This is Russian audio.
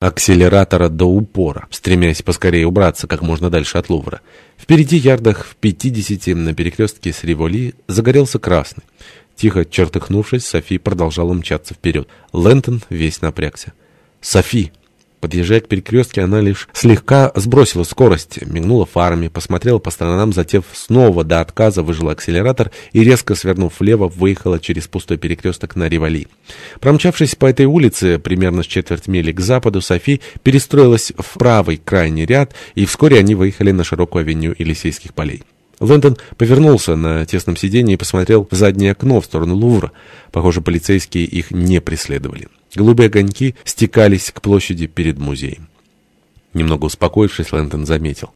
акселератора до упора, стремясь поскорее убраться как можно дальше от Лувра. Впереди ярдах в 50 на перекрестке с Риволи загорелся красный. Тихо чертыхнувшись, Софи продолжала мчаться вперед. Лэнтон весь напрягся. «Софи!» Подъезжая к перекрестке, она лишь слегка сбросила скорость, мигнула фарами, посмотрела по сторонам, затем снова до отказа выжила акселератор и, резко свернув влево, выехала через пустой перекресток на Ривали. Промчавшись по этой улице примерно с четверть мили к западу, Софи перестроилась в правый крайний ряд, и вскоре они выехали на широкую авеню Елисейских полей. Лэндон повернулся на тесном сиденье и посмотрел в заднее окно в сторону Лувра. Похоже, полицейские их не преследовали. Голубые огоньки стекались к площади перед музеем. Немного успокоившись, Лэндон заметил.